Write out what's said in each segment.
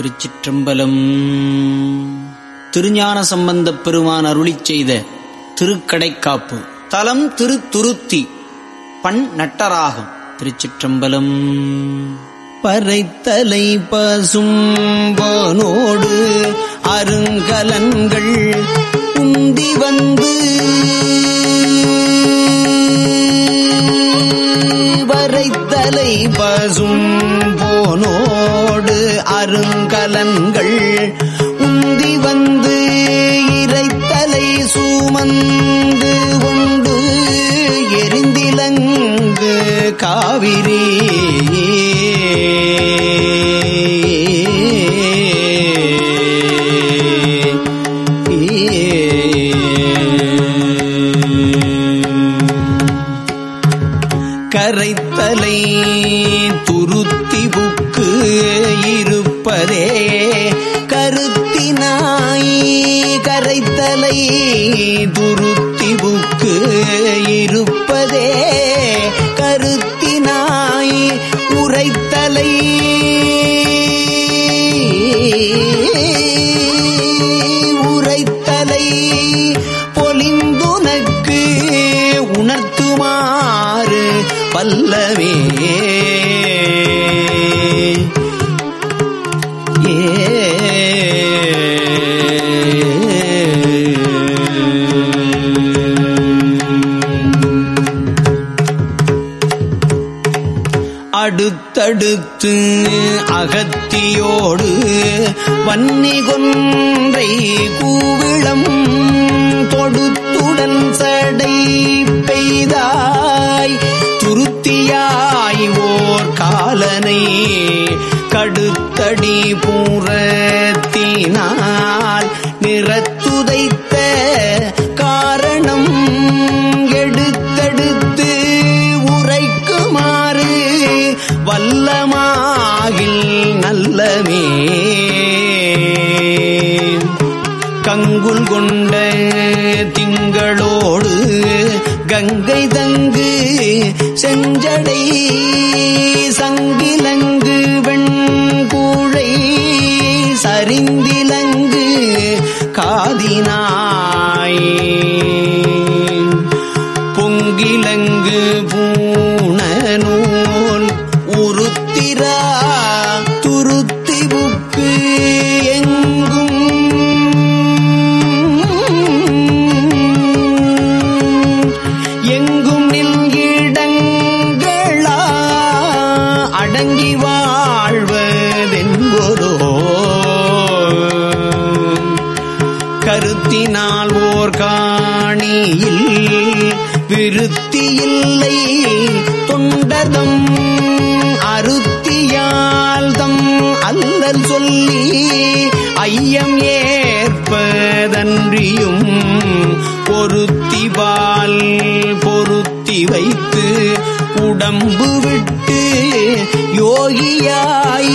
திருச்சிற்றம்பலம். திருஞான சம்பந்தப் பெருமான் அருளிச் செய்த திருக்கடைக்காப்பு. தலம் திருத்துருத்தி பண் நட்டராகம். திருச்சிற்றம்பலம். பறைத்தலை பசும்போனோடு அருங்கலன்கள் உந்தி வந்து வரைத்தலை பசும் போனோடு அருங்கலன்கள் உந்தி வந்து இறைத்தலை சூமந்து கொண்டு எரிந்திலங்கு காவிரி கருத்தினாய் கரைத்தலை துருத்தி புக்கு இருப்பதே. கருத்தினாய் உரைத்தலை. உரைத்தலை பொலிந்துனக்கு உணர்த்துமாறு பல்லவே தடுத்து அகத்தியோடு வன்னி கொன்றை கூவிளம் தொடுத்துடன் சடை பெய்தாய். துருத்தியாய் ஓர் காலனை கடுத்தடி பூரத்தினால் நிறத்துதைத்த தங்கை தங்கு செஞ்சடை. காணியில் விருத்தியில்லை தொண்டதம் அருத்தியால் தம் அல்லல் சொல்லி ஐயம் ஏற்பதன்றியும் பொருத்திவால் பொருத்தி வைத்து உடம்பு விட்டு யோகியாய்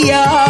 யோகியாய்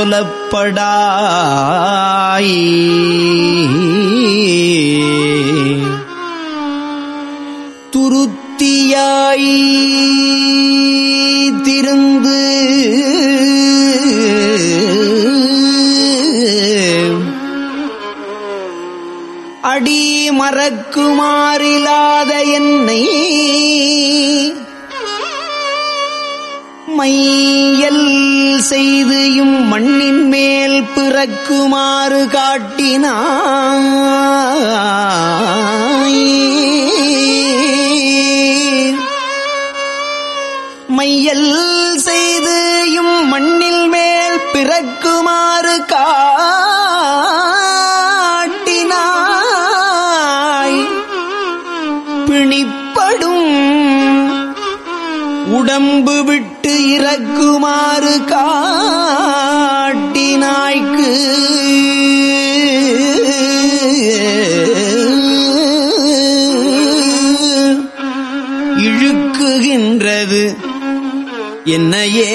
சொலப்படாய் துருத்தியாய் திருந்து. அடி மறக்குமாறில்லாத என்னை. மை செய்தியும் மண்ணின் மேல் பிறக்குமாறு காட்டினாய். மையல் செய்தியும் மண்ணில் மேல் பிறக்குமாறு காட்டினாய். பிணிப்படும் உடம்பு விட்டு இறக்குமாறு காட்டினாய்க்கு இழுக்குகின்றது. என்னையே.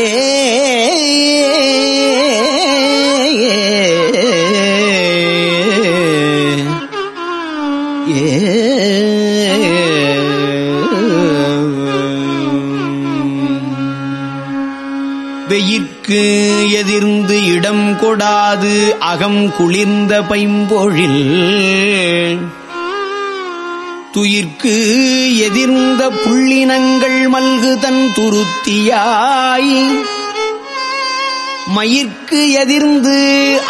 எதிர்ந்து இடம் கொடாது அகம் குளிர்ந்த பைம்பொழில். துயிர்க்கு எதிர்ந்த புள்ளினங்கள் மல்கு தன் துருத்தியாய். மயிர்க்கு எதிர்ந்து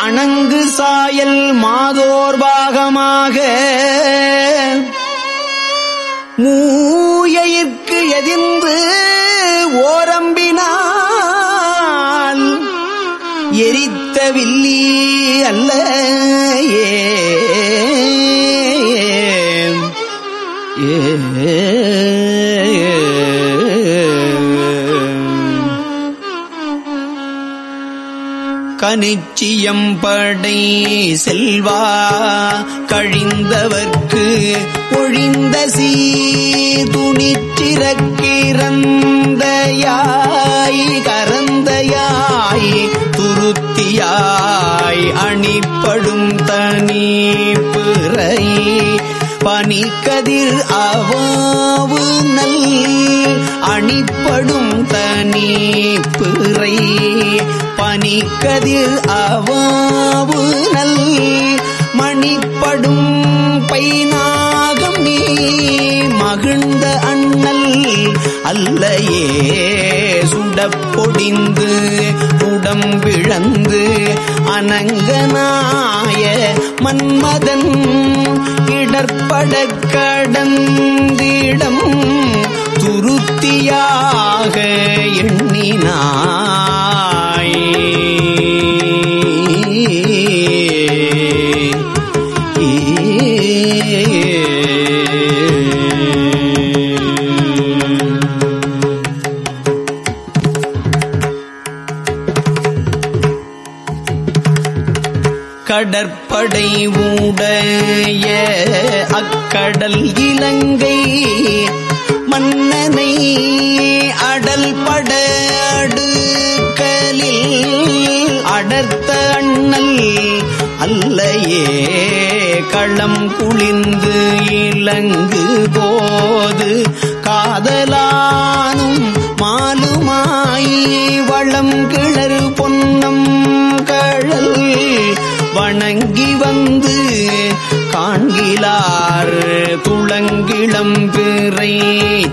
அணங்கு சாயல் மாதோர் பாகமாக. மூயிற்கு எதிர்ந்து ஓர வில்லி அல்ல. கனிச்சியம்படை செல்வா கழிந்தவர்க்கு ஒழிந்த சீதுணிச்சிறக்கிறந்த சீதுணிச்சிறக்கிறந்தையாய் கரந்தையாய் துருத்தியாய் அணிப்படும் தனி பிறை. பனி கதிர் அவாவு நல் அணிப்படும் தனி பிறை. பனி கதிர் அவாவு நல் மணிப்படும் பைநாகம் நீ மகிழ்ந்த அண்ணல் அல்லையே சுடப்பொடிந்து உடம்பிழந்து அனங்கனாய மன்மதன் இடற்பட கடந்திடம் துருத்தியாக எண்ணினாய். உடைய அக்கடல் இலங்கை. மன்னனை அடல் படடுக்கலில் அடர்த்த அண்ணல் அல்லையே. களம் குளிந்து இலங்கு போது காதலானும் மாலுமாய் வளம் கிளறு பொன்னம் கழல். வணங்கி வந்து காண்கிலார் குளங்கிளம் பிறை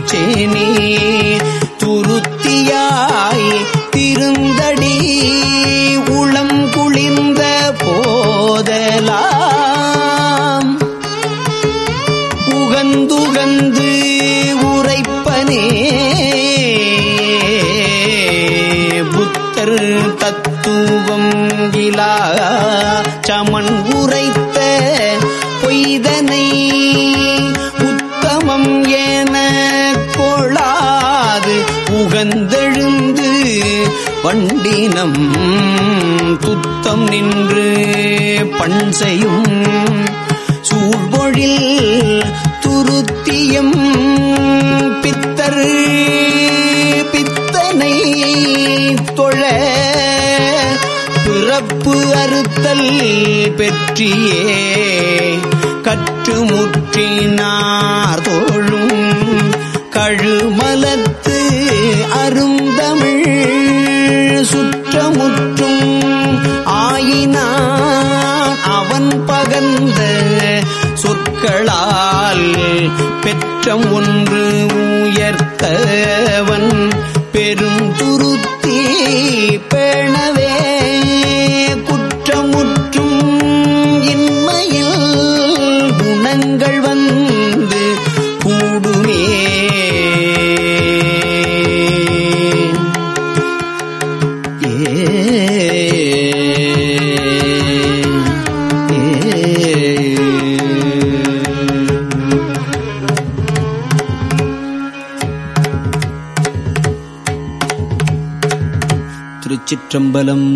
சேனி துருத்தியாய் திருந்தடி உளம் குளிர்ந்த போதலாம். உகந்துகந்து உரைப்பனே புத்தர் தத்துவம் கிலா சமன் உரைத்த பொய்தனை உத்தமம் என கொள்ளாது உகந்தெழுந்து வண்டினம் துத்தம் நின்று பண் செய்யும் சூழ்பொழில் துருத்தியம் பித்தர் பித்தனை தொழ பிறப்பு அறுத்தல் பெற்றியே கற்று முற்றினார் தோழும் கழுமலத்து அருந்தமிழ் சுற்றமுற்றும் ஆயினான் அவன் பகந்த சொற்களால் பெற்றம் ஒன்று உயர்த்தவன் பெரும் துருத்தி பேணவே திருச்சிற்றம்பலம்.